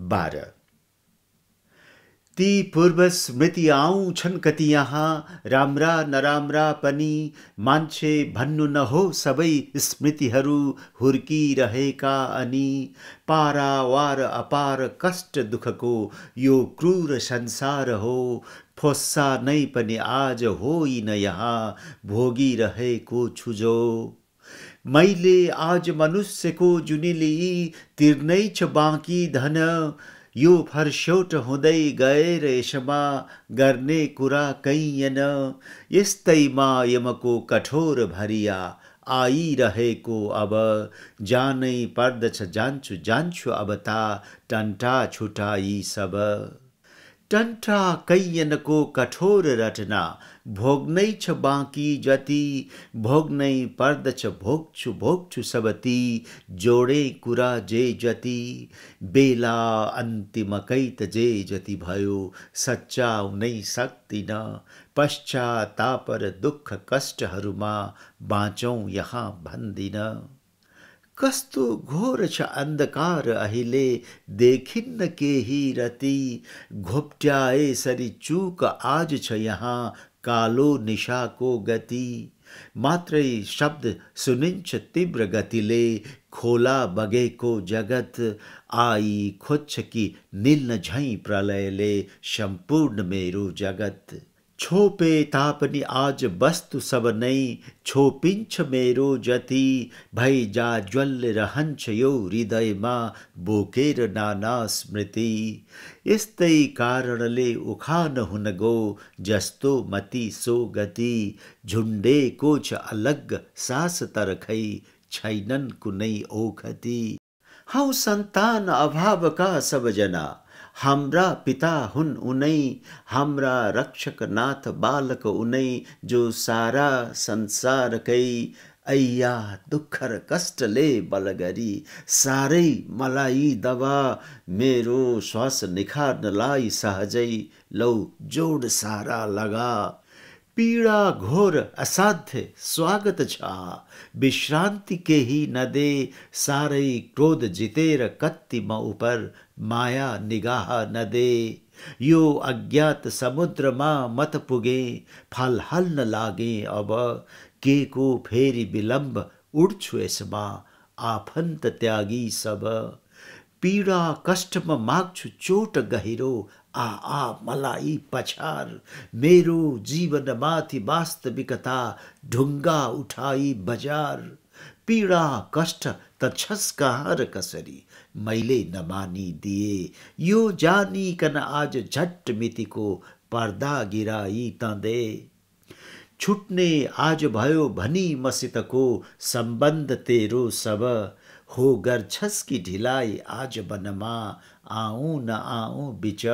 बाह्र ती पूर्व स्मृति आउँछन् कति यहाँ, राम्रा नराम्रा पनि, मान्छे भन्नु नहो सबै स्मृतिहरू हुर्किरहेका अनि, पारावार अपार कष्ट दुःखको यो क्रूर संसार हो, फोस्सा नै पनि आज होइन यहाँ भोगिरहेको छु जो। मैले आज मनुष्यको जुनिली तिर्नै छ बाँकी धन। यो फर्स्यौट हुँदै गएर यसमा गर्ने कुरा कैयन यस्तैमा यमको कठोर भरिया आइरहेको अब। जानै पर्दछ जान्छु जान्छु अब ता टन्टा छुटाई सब। टन्टा कैयनको कठोर रटना भोग्नै छ बाँकी जति भोग्नै पर्दछ भोग्छु भोग्छु सबती, जोडे कुरा जे जति, बेला अन्तिमकै त जे जति भयो सच्याउनै सक्दिन पश्चाताप र दुःख कष्टहरूमा बाँचौँ यहाँ भन्दिन। कस्तो घोर छ अन्धकार अहिले, देखिन्न केही रति। घोप्ट्याए सरी चुक आज छ यहाँ, कालो निशाको गति। मात्रै शब्द सुनिन्छ तीव्र गतिले, खोला बगेको जगत। आई खोज्छ कि निल्न झैँ प्रलयले सम्पूर्ण मेरो जगत। छोपे तापनि आज वस्तु सब नै छोपिन्छ मेरो जति। भई जा ज्वल रहन्छ यो हृदयमा, बोकेर नाना स्मृति। यस्तै कारणले उखान हुन गो, जस्तो मति सो गति। झुन्डेको छ अलग, सास तरखै छैनन् कुनै ओखति हौ सन्तान अभावका सबजना हाम्रा पिता हुन उनै हाम्रा रक्षक नाथ बालक उनै जो सारा संसारकै ऐया दुःख दुखर कष्टले ले बलगरी साह्रै मलाई दबा मेरो श्वास निखार्नलाई सहजै लौ जोड सारा लगा। पीडा घोर असाध्य, स्वागत छ। विश्रान्ति केही नदे साह्रै क्रोध जितेर कत्ति म उपर माया निगाह नदे यो अज्ञात समुद्रमा मत पुगे, फल हल न लागे अब, के को फेरि विलम्ब उड्छु यसमा आफन्त त्यागी सब। पीडा कष्टमा माग्छु चोट गहिरो आ आ मलाई पछार। मेरो जीवनमाथि वास्तविकता ढुङ्गा उठाई बजार। पीडा, कष्ट त कसरी? मैले नमानिदिए यो जानिकन आज झट्ट मितिको पर्दा गिराई तँदे। छुट्ने आज भयो भनी मसितको सम्बन्ध तेरो सब। हो गर्छस् कि ढिलाइ आज वनमा? आऊँ न आऊँ बिच।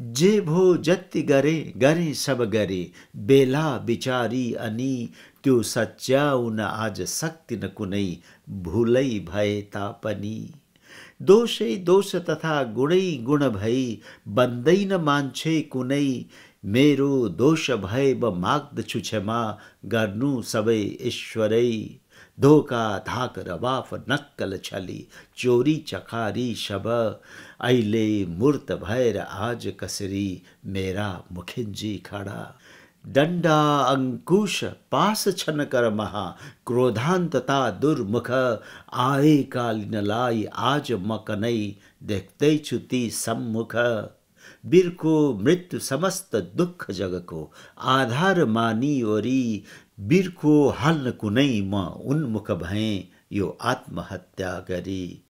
जे भो जति गरे गरे सब गरे। बेला बिचारी अनि, त्यो न आज सक्दिन कुनै। भुलै भए तापनि। दोषै दोष तथा गुणै गुण भई बन्दैन मान्छे कुनै। मेरो दोष भए म माग्दछु क्षमा गर्नु सबै ईश्वरै। धोका धाक, रवाफ, नक्कल, छली, चोरी चखारी शब अहिले मूर्त भएर आज कसरी, मेरा मुखिन्जी खडा। दण्डा अङ्कुश पास छन कर महा क्रोधान्तता दुर्मुख, आए कालिनलाई आज म कनै देख्दैछु ती सम्मुख। वीरको मृत्यु, समस्त दुख जग को, आधार मानिओरी वीरको हाल्न कुनै म उन्मुख यो आत्महत्या गरी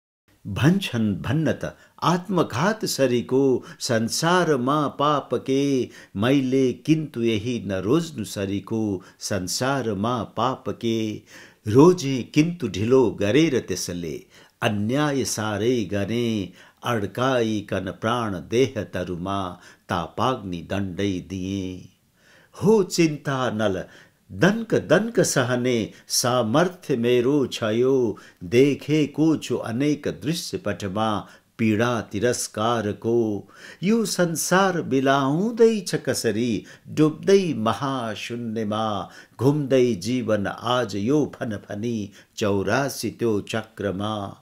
भन्छन् भन्न त आत्मघात सरीको संसारमा पाप के? मैले किन्तु यही नरोज्नु सरीको संसारमा पाप के? रोज़े किन्तु ढिलो गरेर त्यसले अन्याय साह्रै गरे। अड्काइकन प्राण देह तरुमा तापाग्नि दण्डै दिए। हो चिन्ता नल दनक दनक सहने सामर्थ्य मेरो छयो। देखेको छु अनेक दृश्य पटमा पीडा तिरस्कार को। यो संसार बिलाउँदैछ कसरी, डुब्दै महाशून्यमा। घुम्दै जीवन आज यो फनफनी चौरासी त्यो चक्रमा।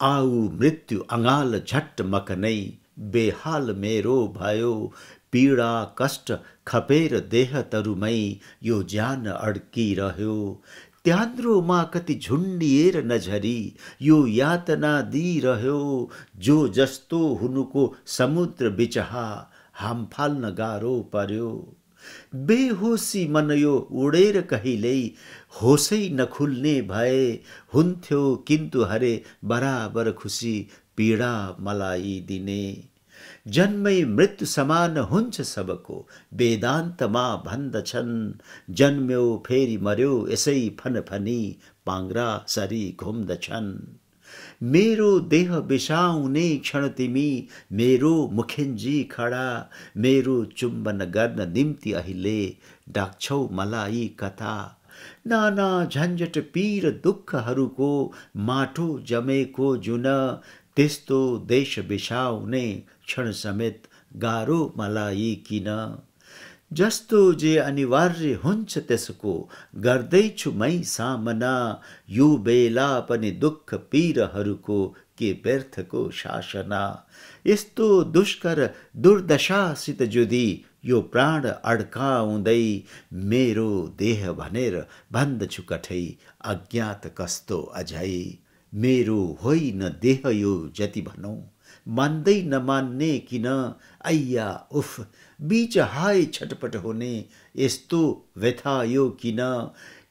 आऊ मृत्यु अङ्गाल झट्ट मकनै, बेहाल मेरो भयो। पीडा, कष्ट, खपेर, देह तरुमै यो ज्यान अड्किरह्यो त्यान्द्रोमा कति झुन्डिएर नझरी यो यातना दिइरह्यो जो जस्तो हुनुको समुद्र बिचहा, हाम फाल्न गाह्रो पर्यो। बेहोसी मन यो उडेर कहिल्यै, होसै नखुल्ने भए, हुन्थ्यो किन्तु हरे बराबर खुसी पीडा मलाई दिने। जन्मै मृत्यु समान हुन्छ सबको। वेदान्तमा भन्दछन् जन्म्यो फेरि मर्यो यसै फनफनी पाङ्रा सरी घुम्दछन् मेरो देह बिसाउने क्षण तिमी, मेरो मुखेन्जी खडा। मेरो चुम्बन गर्न निम्ति अहिले, डाक्छौ मलाई कथा। नाना झन्झट पीर दुःखहरूको, माटो जमेको जुन, त्यस्तो देश बिसाउने क्षण समेत गाह्रो मलाई किन जस्तो जे अनिवार्य हुन्छ त्यसको गर्दैछु मै सामना यो बेला पनि दुःख पीरहरूको के व्यर्थको शासना यस्तो दुष्कर दुर्दशासित जुदी यो प्राण अड्काउँदै मेरो देह भनेर भन्दछु कठै अज्ञात कस्तो अझै मेरो होइन देह यो जति भनौँ मान्दै नमान्ने किन अय्या, उफ, बीच हाय छटपट हुने यस्तो व्यथा यो किन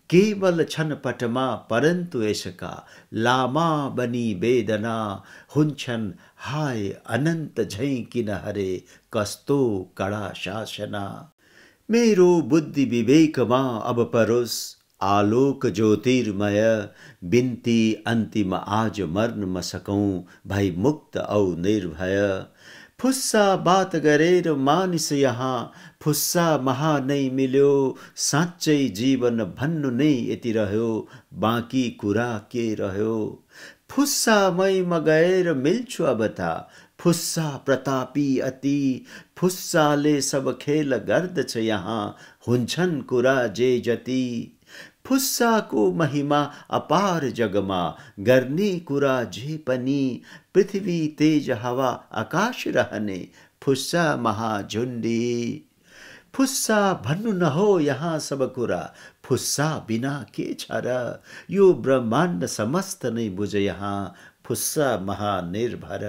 केवल छनपटमा परन्तु यसका लामा बनी वेदना हुन्छन् हाय अनन्त झैँ किन हरे, कस्तो कडा शासना। मेरो बुद्धि विवेकमा अब परोस्। आलोक ज्योतिर्मय बिन्ती अन्तिम आज मर्न म सकौँ भई मुक्त औ निर्भय। फुस्सा बात गरेर मानिस यहाँ, फुस्सा महा नै मिल्यो, साँच्चै जीवन भन्नु नै यति रह्यो, बाँकी कुरा के रह्यो? फुस्सामै म गएर मिल्छु अब त, फुस्सा प्रतापी अति, फुस्साले सब खेल गर्दछ यहाँ, हुन्छन् कुरा जे जति। फुस्साको महिमा, अपार जगमा, गर्ने कुरा जे पनि पृथ्वी तेज हावा, आकाश रहने, फुस्सा महाझुन्डी फुस्सा भन्नु न हो यहाँ सब कुरा, फुस्सा बिना के छ र यो ब्रह्माण्ड समस्त नै बुझ यहाँ, फुस्सा महानिर्भर।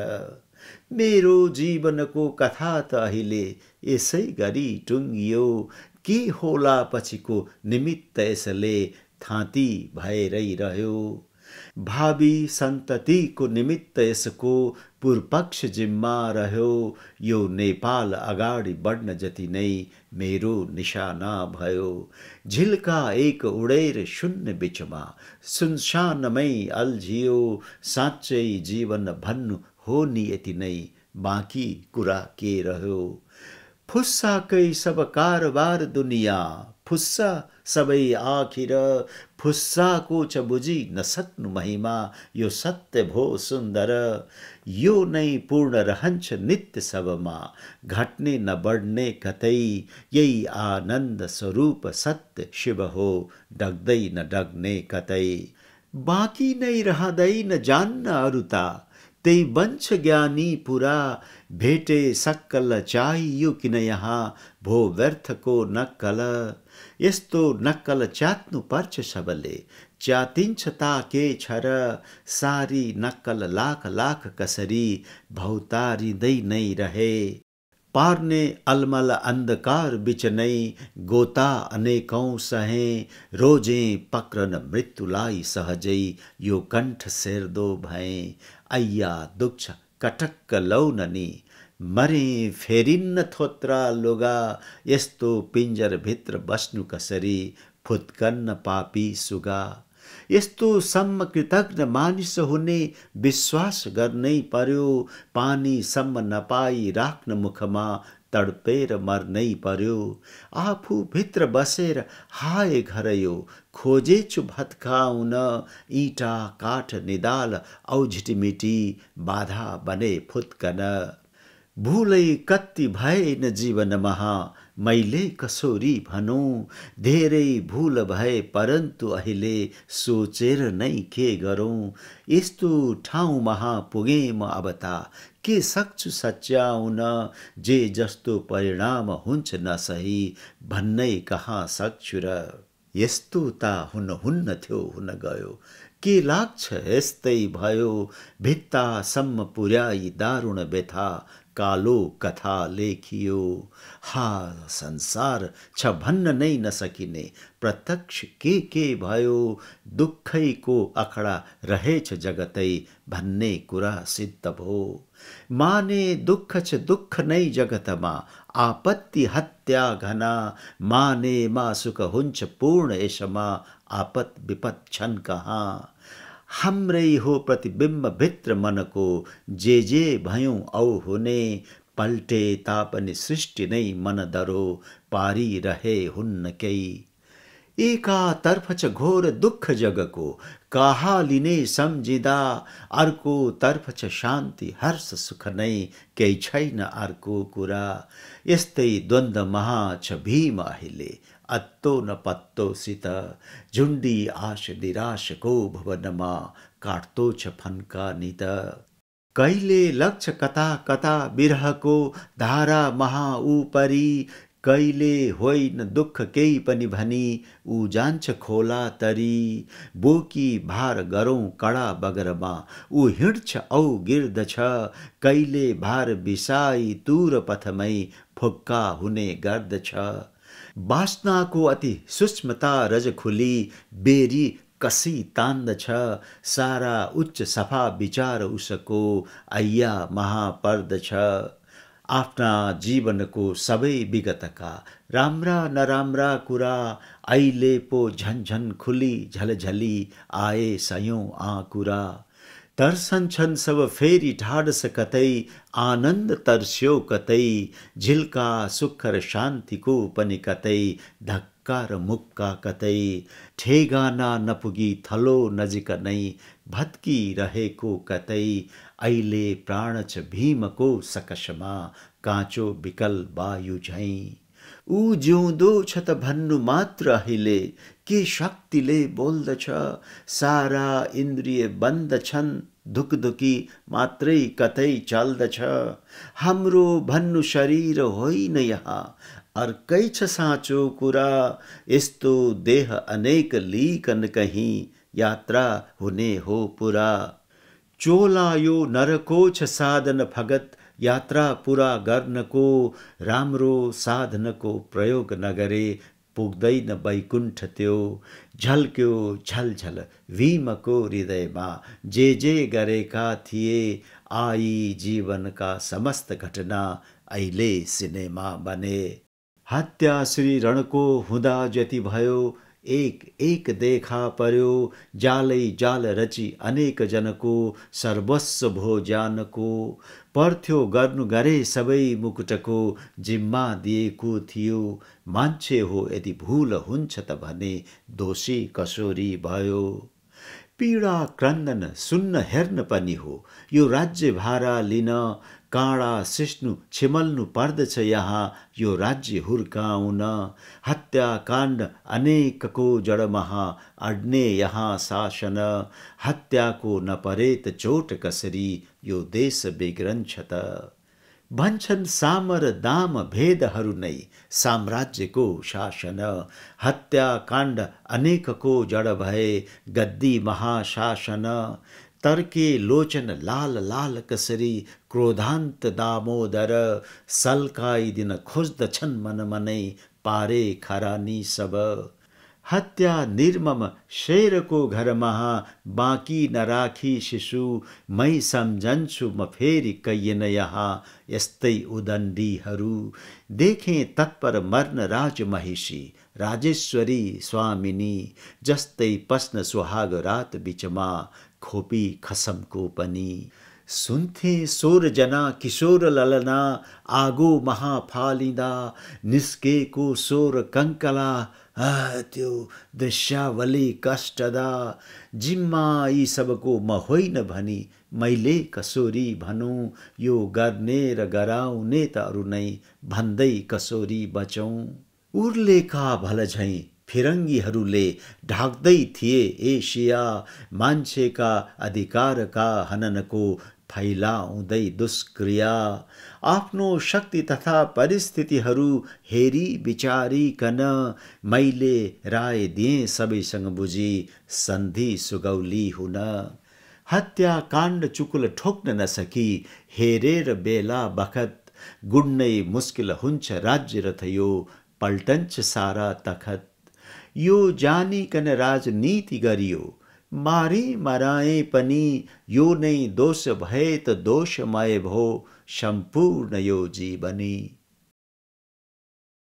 मेरो जीवनको कथा त अहिले यसै गरी टुङ्गियो। के होला पछिको निमित्त यसले थाँती भएरै रह्यो? भावी सन्ततिको निमित्त यसको पूर्वपक्ष जिम्मा रह्यो? यो नेपाल अगाडि बढ्न जति नै मेरो निशाना भयो। झिल्का एक उडेर शून्य बिचमा सुनसानमै अल्झियो। साँच्चै जीवन भन्नु हो नि यति नै बाँकी कुरा के रह्यो? फुस्साकै सब कारबार दुनिया। फुस्सा सबै आखिर। फुस्साको छ बुझी न नसक्नु महिमा, यो सत्य भो सुन्दर यो नै पूर्ण रहन्छ नित्य सबमा घट्ने नबढ्ने कतै यही आनन्द स्वरूप सत्य शिव हो डग्दै न डग्ने कतै बाँकी नै न जान्न अरुता। त्यही वंश ज्ञानी पुरा, भेटे सक्कल चाहियो किन यहाँ, भो व्यर्थको नक्कल यस्तो नक्कल च्यात्नु पर्छ सबले च्यातिन्छ ता के छ र सारी नक्कल लाख लाख कसरी भौतारिँदै नै रहे। पार्ने अलमल अन्धकार बिच नै, गोता अनेकौँ सहे। रोज़े पक्रन मृत्युलाई सहजै, यो कण्ठ सेर्दो भए। अय्या दुक्ष कटक्क लौननी मरे फेरिन्न थोत्रा लुगा, यस्तो पिञ्जरभित्र बस्नु कसरी, फुत्कन्न पापी सुगा। यस्तो सम्म कृतज्ञ मानिस हुने विश्वास गर्नै पर्यो पानीसम्म नपाई राख्न मुखमा तडपेर मर्नै पर्यो। आफूभित्र बसेर हाय घर यो खोजेछु भत्काउन। इँटा काठ निदाल औ झिटिमिटी बाधा बने फुत्कन। भुलै कति भए न जीवन महा। मैले कसोरी भनौँ। धेरै भुल भए परन्तु अहिले सोचेर नै के गरौँ। यस्तो ठाउँमा पुगेँ म अब त के सक्छु सच्याउन जे जस्तो परिणाम हुन्छ नसही भन्नै कहाँ सक्छु र? यस्तो त हुन हुन्न थियो, हुन गयो। के लाग्छ यस्तै भयो? भित्तासम्म पुर्याई दारुण व्यथा कालो कथा लेखियो। हा, संसार छ भन्न नै नसकिने। प्रत्यक्ष के के भयो? दुःखैको अखडा रहेछ जगतै भन्ने कुरा सिद्ध भो माने दुःख छ दुःख नै जगतमा, आपत्ति हत्या घना, माने मा सुख हुन्छ पूर्ण यसमा आपत विपत छन् कहाँ। हाम्रै हो प्रतिबिम्ब भित्र मनको, जे जे भयौँ औ हुने, पल्टे तापनि सृष्टि नै मन दरो पारिरहे हुन्न केही एकातर्फ छ घोर दुःख जगको कहा लिने सम्झिँदा, अर्को तर्फ छ शान्ति हर्ष सुख नै केही छैन अर्को कुरा। यस्तै द्वन्द महा छ भीम अहिले, अत्तो न पत्तो पत्तोसित झुन्डी आश निराशको भुवनमा काट्दो छ फन्का नित। कहिले लक्ष्य कता कता बिरहको धारा महा उपरी कहिले होइन दुःख केही पनि भनी, ऊ जान्छ खोला तरी। बोकी भार गरौँ कडा बगरमा ऊ हिँड्छ औ गिर्दछ कहिले भार बिसाई तुर पथमै फुक्का हुने गर्दछ बासनाको अति सूक्ष्मता रज खुली, बेरी कसी तान्दछ सारा उच्च सफ़ा विचार उसको ऐया महापर्दछ आफ्ना सब विगत का राम्रा नराम्रा कुरा अहिले पो झनझन खुली झलझली आए सयों आ कुरा। छन सब फेरी ठाड़स कतई आनंद तर्स्यो कतई झिलका सुखर शांति को पनि कतई धक्का र मुक्का कतै ठेगाना नपुगी थलो नजिक नै। भत्किरहेको कतै अहिले प्राण छ भीमको सकसमा काँचो विकल वायु झैँ ऊ जिउँदो छ त भन्नु मात्र अहिले। के शक्तिले बोल्दछ। सारा इन्द्रिय बंद छन्। धुकधुकी मात्रै कतै चल्दछ। हाम्रो भन्नु शरीर होइन यहाँ। अर्कै साँचो कुरा। यस्तो देह अनेक लिकन कहीँ यात्रा हुने हो पुरा। चोला यो नरको छ साधन भगत यात्रा पूरा पुरा गर्नको राम्रो साधनको प्रयोग नगरे पुग्दैन वैकुण्ठ त्यो। झल्क्यो झलझल भीमको हृदयमा, जे जे गरेका थिए, आई जीवनका समस्त घटना अहिले सिनेमा बने। हत्या श्री रणको हुँदा जति भयो एक एक देखा पर्यो जालै जाल रची अनेक जनको सर्वस्व भो जानको। पर्थ्यो गर्नु गरे सबै मुकुटको जिम्मा दिएको थियो। मान्छे हो यदि भूल हुन्छ त भने दोषी कसोरी भयो। पीडा क्रन्दन सुन्न हेर्न पनि हो यो राज्य भारा लिन काँडा सिस्नु छिमल्नु पर्दछ यहाँ, यो राज्य हुर्काउन। हत्याकाण्ड अनेकको जडमहा, अड्ने यहाँ शासन। हत्याको नपरेत चोट कसरी, यो देश बिग्रन्छ त भन्छन् सामर दाम भेदहरू नै, साम्राज्यको शासन। हत्याकाण्ड अनेकको जड भए गद्दी महाशासन। तर्के लोचन लाल लाल कसरी, क्रोधांत दामोदर सल्काइदिन खोज्दछन् मन मनै पारे खरानी सब। हत्या निर्मम शेर को शेरको घरमा बाँकी नराखी शिशु मै सम्झन्छु म फेरि कैयन यहाँ, यस्तै उदण्डीहरू। देखेँ तत्पर मर्न राज महिषी, राजेश्वरी स्वामिनी, जस्तै पस्न सुहाग रात बिचमा खोपी खसमको पनि। सुन्थे जना किशोर ललना आगो महाफालिँदा निस्केको सोर कङ्कला त्यो दृश्यावली कष्टदा। जिम्मा यी सबको म होइन भनी मैले कसोरी भनौँ यो गर्ने र गराउने त अरू नै भन्दै कसोरी बचौँ। उर्लेका भल झैँ फिरङ्गीहरूले ढाक्दै थिए एसिया मान्छेका अधिकारका हननको फैलाउँदै दुष्क्रिया। आफ्नो शक्ति तथा परिस्थितिहरू हेरी विचारिकन मैले राय दिएँ सबैसँग बुझी सन्धि सुगौली हुन। हत्याकाण्ड चुकुल ठोक्न नसकी हेरेर बेला बखत गुड्नै मुस्किल हुन्छ राज्य रथ यो पल्टन्छ सारा तखत। यो जानिकन राजनीति गरियो। मारे मराए पनि, यो नै दोष भए त दोषमय भो सम्पूर्ण यो जीवनी।